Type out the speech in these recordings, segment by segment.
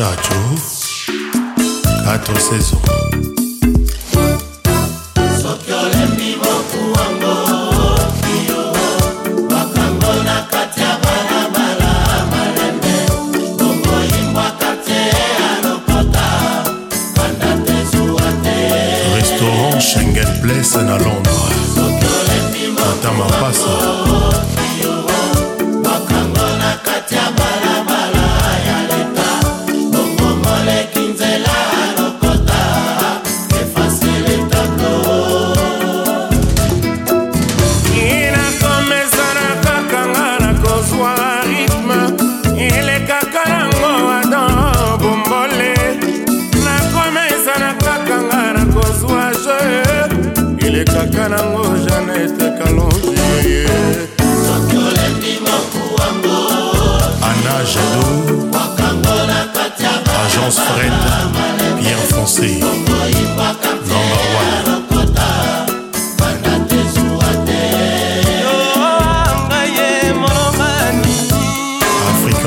chacho kato saison soki olembi mokuwango kio bakango na kati ya balabala malembe bongoyimbwaka te alokota banda te zuwa te restaurant schengen place na londres ata mapasa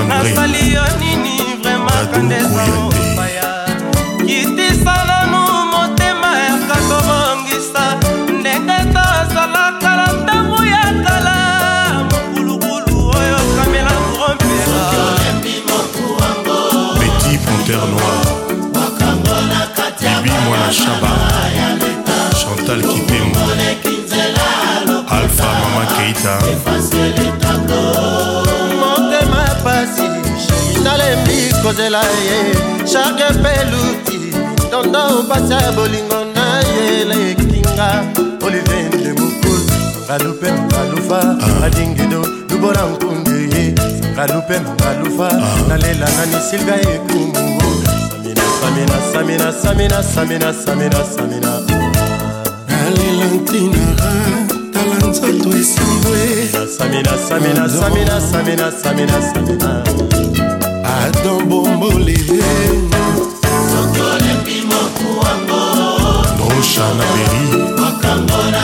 nasali yo nini vraimentkandesamoaya kitisanganu motema yaka kobongisa ndenge to azalaka na ntango ya kala mokulukulu oyo kamela romperaeti panter noir bibi mwana shaba chantal kipemo alpha mama keita kozela ye charge mpe luti tondo opasi ya bolingo na ye lekinga olivier ndemokulu ngalupe ngalufa adingido ah. lubona nkunde ye ngalupe ngalufa ah. nalela nani silvia ekumu samina samina samina samina samina samina nalela ntinara tala nzoto esambwe samina samina samina samina samina samina adam bombole brocha na beri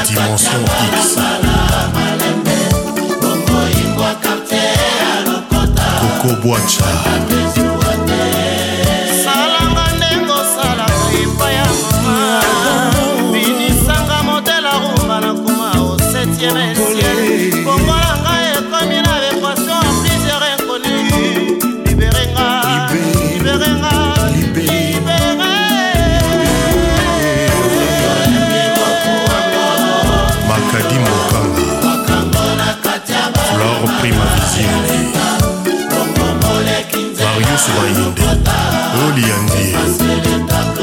dimension x koko bwacha salanga ndenge osalaka epai ya mama binisanga motela rumba na kuma osetienese nyonso bayinde oliandie